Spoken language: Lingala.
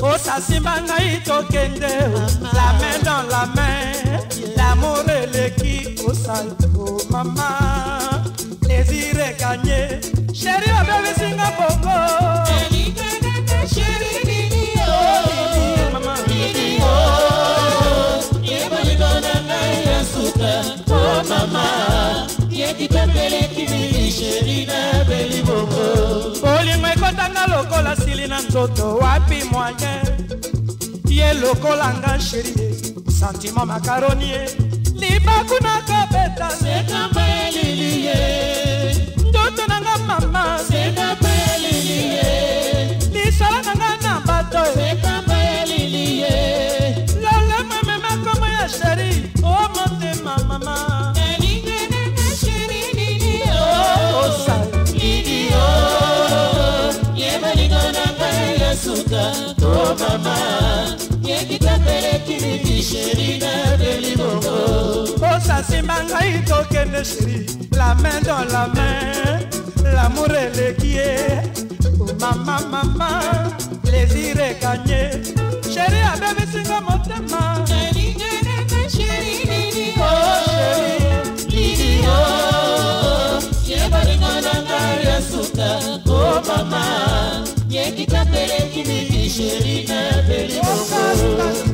osasimba ngai tokende la main dans la main lamour eleki osalo mama seri obebisinga oh? oh? oh, bongo bolingo ekotanga lokola sili na nzoto wapi moye ye lokola nga sheri santima makaroni ye libaku nakobeta ndoto nanga oh mama yekitapelekini sheri na delibongo posa nsima ngai tokende sheri la main dans la main lamour eleki ye oh mama mama plaisir ekanye ṣe rí náà bẹ́ẹ̀ ni